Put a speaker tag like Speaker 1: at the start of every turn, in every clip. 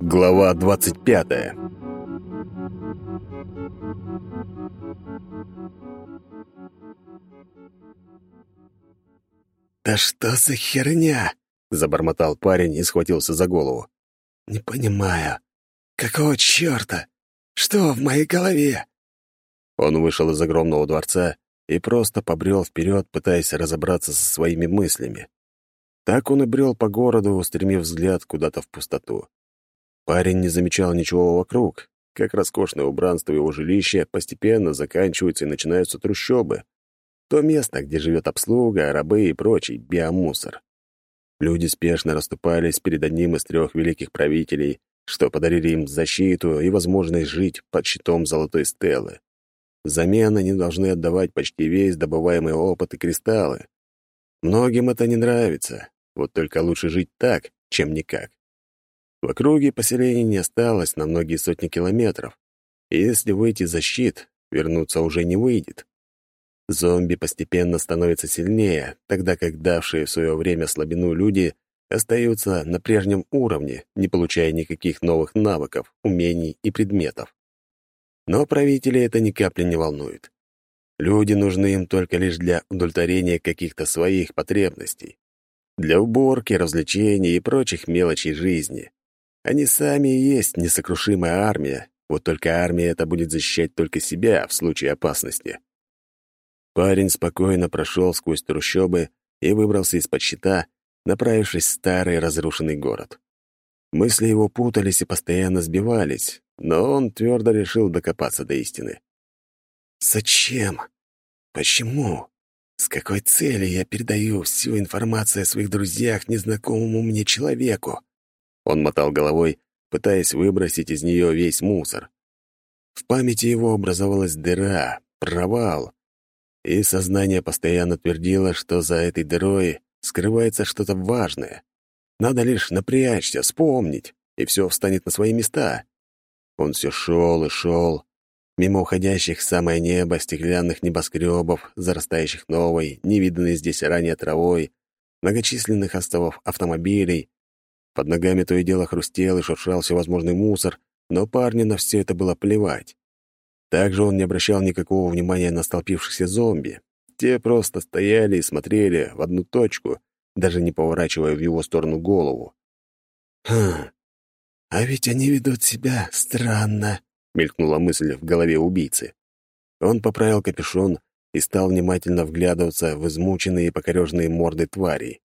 Speaker 1: Глава двадцать пятая
Speaker 2: «Да что за херня?» — забормотал парень и схватился за голову. «Не понимаю. Какого чёрта? Что в моей голове?» Он вышел из огромного дворца и просто побрел вперед, пытаясь разобраться со своими мыслями. Так он и брел по городу, устремив взгляд куда-то в пустоту. Парень не замечал ничего вокруг, как роскошное убранство его жилища постепенно заканчиваются и начинаются трущобы. То место, где живет обслуга, рабы и прочий биомусор. Люди спешно расступались перед одним из трех великих правителей, что подарили им защиту и возможность жить под щитом золотой стелы. Взамен они должны отдавать почти весь добываемый опыт и кристаллы. Многим это не нравится, вот только лучше жить так, чем никак. В округе поселений не осталось на многие сотни километров, и если выйти за щит, вернуться уже не выйдет. Зомби постепенно становятся сильнее, тогда как давшие в свое время слабину люди остаются на прежнем уровне, не получая никаких новых навыков, умений и предметов. Но правители это ни капли не волнует. Люди нужны им только лишь для удовлетворения каких-то своих потребностей для уборки, развлечений и прочих мелочей жизни. Они сами и есть несокрушимая армия, вот только армия эта будет защищать только себя в случае опасности. Парень спокойно прошел сквозь трущобы и выбрался из-под щита, направившись в старый разрушенный город. Мысли его путались и постоянно сбивались, но он твердо решил докопаться до истины. «Зачем? Почему? С какой целью я передаю всю информацию о своих друзьях незнакомому мне человеку? Он мотал головой, пытаясь выбросить из нее весь мусор. В памяти его образовалась дыра, провал, и сознание постоянно твердило, что за этой дырой скрывается что-то важное. Надо лишь напрячься, вспомнить, и все встанет на свои места. Он все шел и шел, Мимо уходящих в самое небо стеклянных небоскребов, зарастающих новой, невиданной здесь ранее травой, многочисленных островов автомобилей. Под ногами то и дело хрустел и шуршал всевозможный мусор, но парню на все это было плевать. Также он не обращал никакого внимания на столпившихся зомби. Те просто стояли и смотрели в одну точку, даже не поворачивая в его сторону голову. «Хм, а ведь они ведут себя странно», — мелькнула мысль в голове убийцы. Он поправил капюшон и стал внимательно вглядываться в измученные и покореженные морды тварей.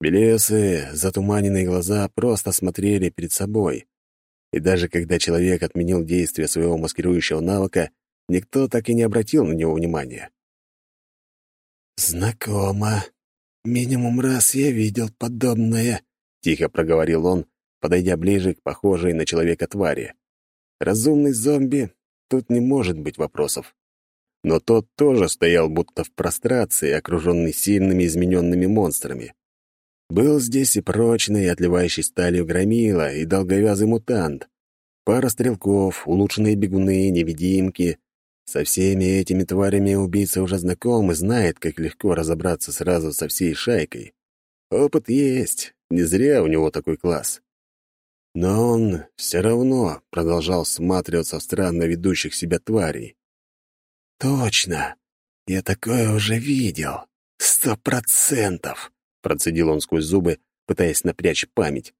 Speaker 2: Белесы, затуманенные глаза просто смотрели перед собой. И даже когда человек отменил действие своего маскирующего навыка, никто так и не обратил на него внимания. «Знакомо. Минимум раз я видел подобное», — тихо проговорил он, подойдя ближе к похожей на человека твари. Разумный зомби, тут не может быть вопросов. Но тот тоже стоял будто в прострации, окруженный сильными измененными монстрами. Был здесь и прочный, отливающий сталью громила, и долговязый мутант. Пара стрелков, улучшенные бегуны, невидимки. Со всеми этими тварями убийца уже знаком и знает, как легко разобраться сразу со всей шайкой. Опыт есть, не зря у него такой класс. Но он все равно продолжал всматриваться в странно ведущих себя тварей. «Точно! Я такое уже видел! Сто процентов!» Процедил он сквозь зубы, пытаясь напрячь память.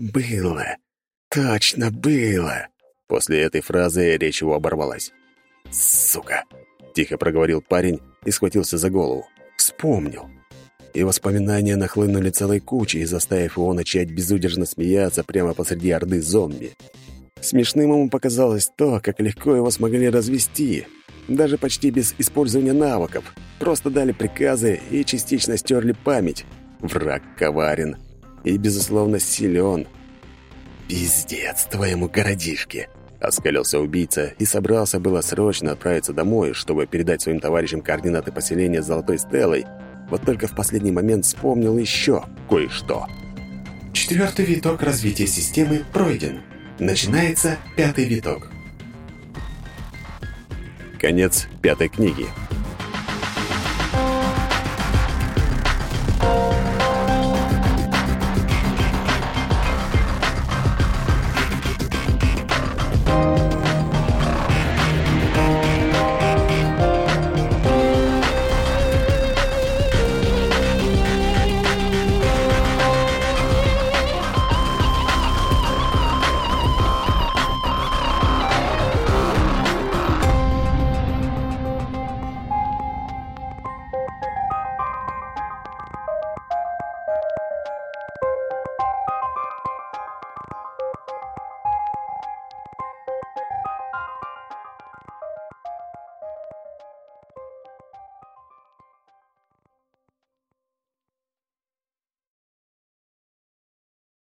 Speaker 2: «Было! Точно было!» После этой фразы речь его оборвалась. «Сука!» — тихо проговорил парень и схватился за голову. «Вспомнил!» И воспоминания нахлынули целой кучей, заставив его начать безудержно смеяться прямо посреди орды зомби. Смешным ему показалось то, как легко его смогли развести, даже почти без использования навыков. Просто дали приказы и частично стерли память. Враг коварен и, безусловно, силен. «Пиздец твоему городишке!» — оскалился убийца и собрался было срочно отправиться домой, чтобы передать своим товарищам координаты поселения с Золотой Стеллой, вот только в последний момент вспомнил еще кое-что.
Speaker 3: Четвертый виток развития системы пройден. Начинается пятый виток.
Speaker 1: Конец пятой книги.